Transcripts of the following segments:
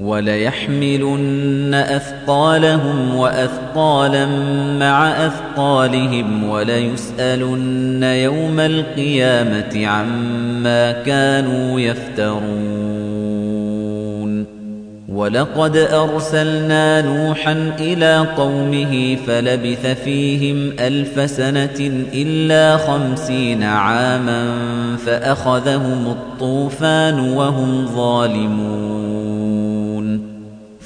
وَلَيَحْمِلُنَّ أَثْقَالَهُمْ وَأَثْقَالًا مَّعَ أَثْقَالِهِمْ وَلَيُسْأَلُنَّ يَوْمَ الْقِيَامَةِ عَمَّا كَانُوا يَفْتَرُونَ. وَلَقَدْ أَرْسَلْنَا نُوحًا إِلَىٰ قَوْمِهِ فَلَبِثَ فِيهِمْ أَلْفَ سَنَةٍ إِلَّا خَمْسِينَ عَامًا فَأَخَذَهُمُ الطُّوفَانُ وَهُمْ ظَالِمُونَ.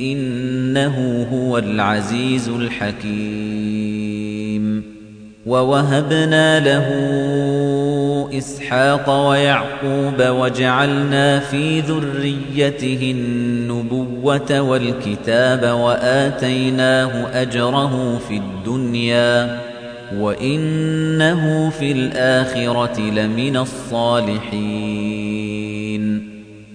إِنَّهُ هُوَ الْعَزِيزُ الْحَكِيمُ. وَوَهَبْنَا لَهُ إِسْحَاقَ وَيَعْقُوبَ وَجَعَلْنَا فِي ذُرِّيَّتِهِ النُّبُوَّةَ وَالْكِتَابَ وَآتَيْنَاهُ أَجْرَهُ فِي الدُّنْيَا وَإِنَّهُ فِي الْآخِرَةِ لَمِنَ الصَّالِحِينَ.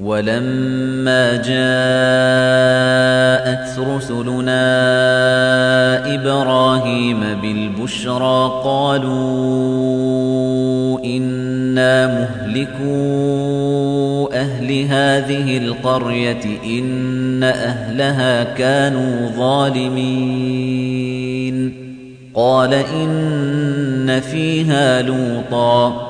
ولما جاءت رسلنا إبراهيم بالبشرى قالوا إنا مهلكوا أهل هذه القرية إن أهلها كانوا ظالمين. قال إن فيها لوطا.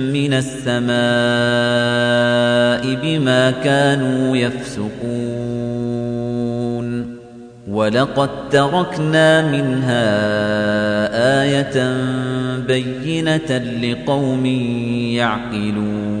من السماء بما كانوا يفسقون. ولقد تركنا منها آية بينة لقوم يعقلون.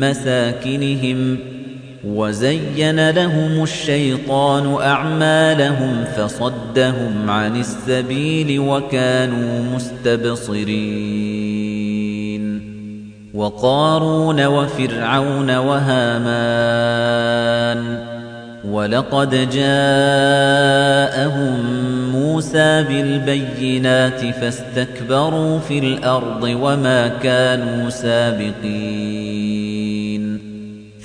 مساكنهم وزين لهم الشيطان أعمالهم فصدهم عن السبيل وكانوا مستبصرين وقارون وفرعون وهامان ولقد جاءهم موسى بالبينات فاستكبروا في الأرض وما كانوا سابقين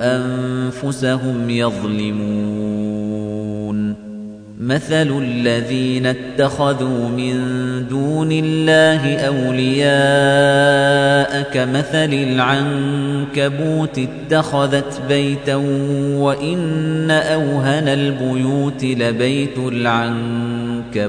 أنفسهم يظلمون. مثل الذين اتخذوا من دون الله أولياء كمثل العنكبوت اتخذت بيتا وإن أوهن البيوت لبيت العنكبوت.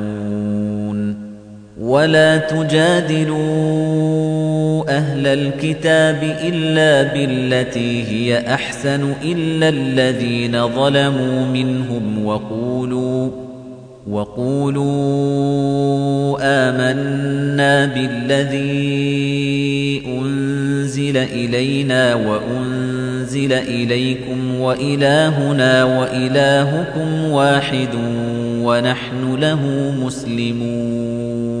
ولا تجادلوا أهل الكتاب إلا بالتي هي أحسن إلا الذين ظلموا منهم وقولوا وقولوا آمنا بالذي أنزل إلينا وأنزل إليكم وإلهنا وإلهكم واحد ونحن له مسلمون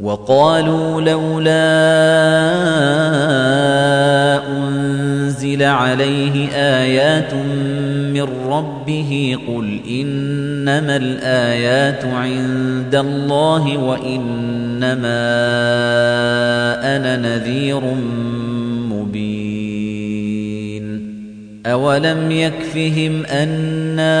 وقالوا لولا أنزل عليه آيات من ربه قل إنما الآيات عند الله وإنما أنا نذير مبين أولم يكفهم أنا